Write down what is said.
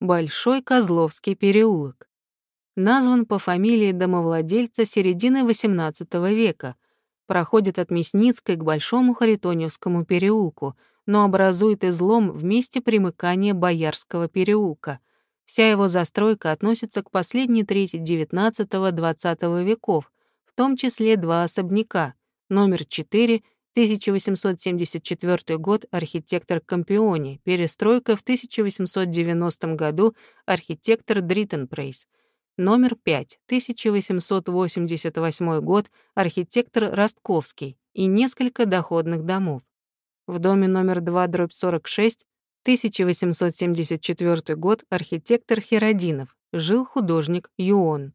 Большой Козловский переулок. Назван по фамилии домовладельца середины XVIII века, проходит от Мясницкой к Большому Харитоневскому переулку, но образует излом в месте примыкания Боярского переулка. Вся его застройка относится к последней трети XIX-XX веков, в том числе два особняка, номер 4 1874 год архитектор Кампиони, перестройка в 1890 году архитектор Дриттенпрейс. Номер 5, 1888 год архитектор Ростковский и несколько доходных домов. В доме номер 2, дробь 46, 1874 год архитектор Херодинов, жил художник Юон.